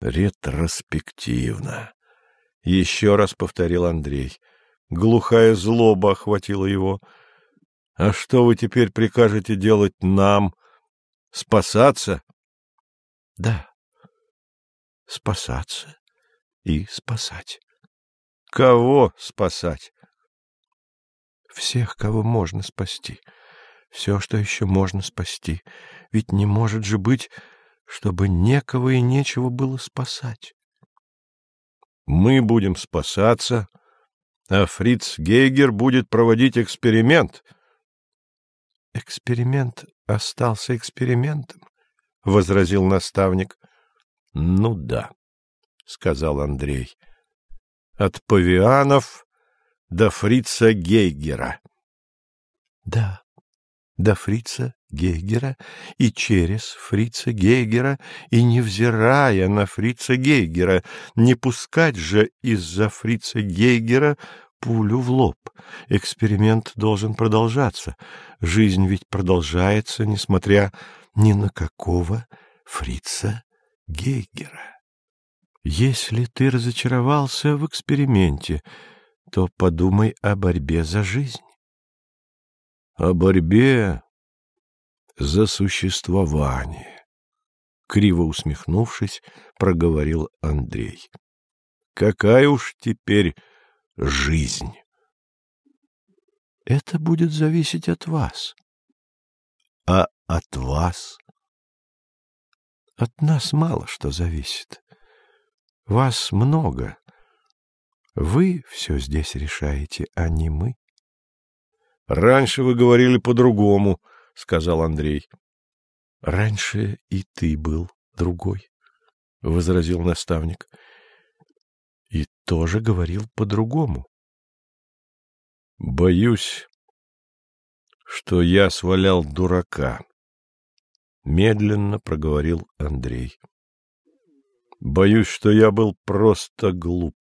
Ретроспективно. Еще раз повторил Андрей. Глухая злоба охватила его. А что вы теперь прикажете делать нам? Спасаться? Да. Спасаться и спасать. Кого спасать? Всех, кого можно спасти. Все, что еще можно спасти. Ведь не может же быть, чтобы некого и нечего было спасать. Мы будем спасаться, а Фриц Гейгер будет проводить эксперимент. Эксперимент остался экспериментом, — возразил наставник. — Ну да, — сказал Андрей. — От павианов до Фрица Гейгера. — Да, до Фрица Гейгера и через Фрица Гейгера, и невзирая на Фрица Гейгера, не пускать же из-за Фрица Гейгера пулю в лоб. Эксперимент должен продолжаться. Жизнь ведь продолжается, несмотря ни на какого Фрица Гейгера. Если ты разочаровался в эксперименте, то подумай о борьбе за жизнь. О борьбе за существование. Криво усмехнувшись, проговорил Андрей. Какая уж теперь жизнь? Это будет зависеть от вас. А от вас? От нас мало что зависит. Вас много. Вы все здесь решаете, а не мы. — Раньше вы говорили по-другому, — сказал Андрей. — Раньше и ты был другой, — возразил наставник. — И тоже говорил по-другому. — Боюсь, что я свалял дурака, — медленно проговорил Андрей. — Боюсь, что я был просто глуп.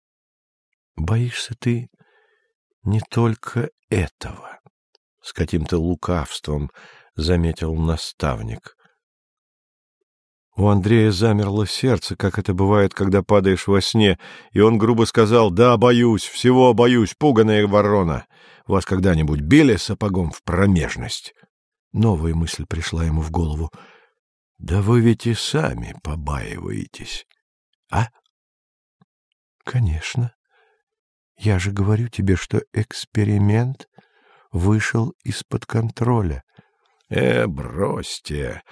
— Боишься ты не только этого, — с каким-то лукавством заметил наставник. У Андрея замерло сердце, как это бывает, когда падаешь во сне, и он грубо сказал «Да, боюсь, всего боюсь, пуганая ворона. Вас когда-нибудь били сапогом в промежность?» Новая мысль пришла ему в голову. «Да вы ведь и сами побаиваетесь, а?» «Конечно. Я же говорю тебе, что эксперимент вышел из-под контроля. Э, бросьте.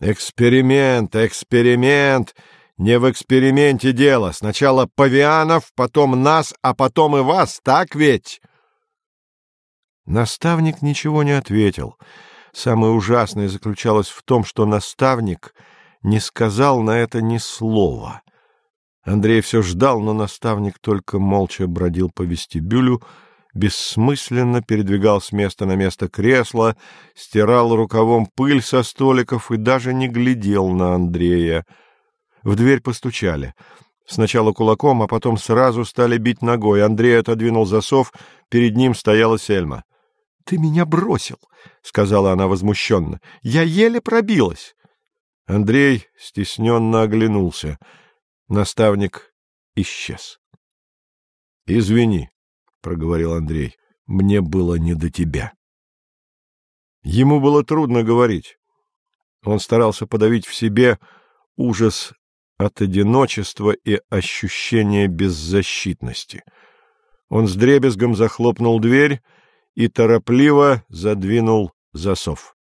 Эксперимент, эксперимент. Не в эксперименте дело. Сначала павианов, потом нас, а потом и вас, так ведь? Наставник ничего не ответил. Самое ужасное заключалось в том, что наставник не сказал на это ни слова. Андрей все ждал, но наставник только молча бродил по вестибюлю, бессмысленно передвигал с места на место кресло, стирал рукавом пыль со столиков и даже не глядел на Андрея. В дверь постучали. Сначала кулаком, а потом сразу стали бить ногой. Андрей отодвинул засов, перед ним стояла Сельма. — Ты меня бросил, — сказала она возмущенно. — Я еле пробилась. Андрей стесненно оглянулся. Наставник исчез. — Извини, — проговорил Андрей, — мне было не до тебя. Ему было трудно говорить. Он старался подавить в себе ужас от одиночества и ощущения беззащитности. Он с дребезгом захлопнул дверь и торопливо задвинул засов.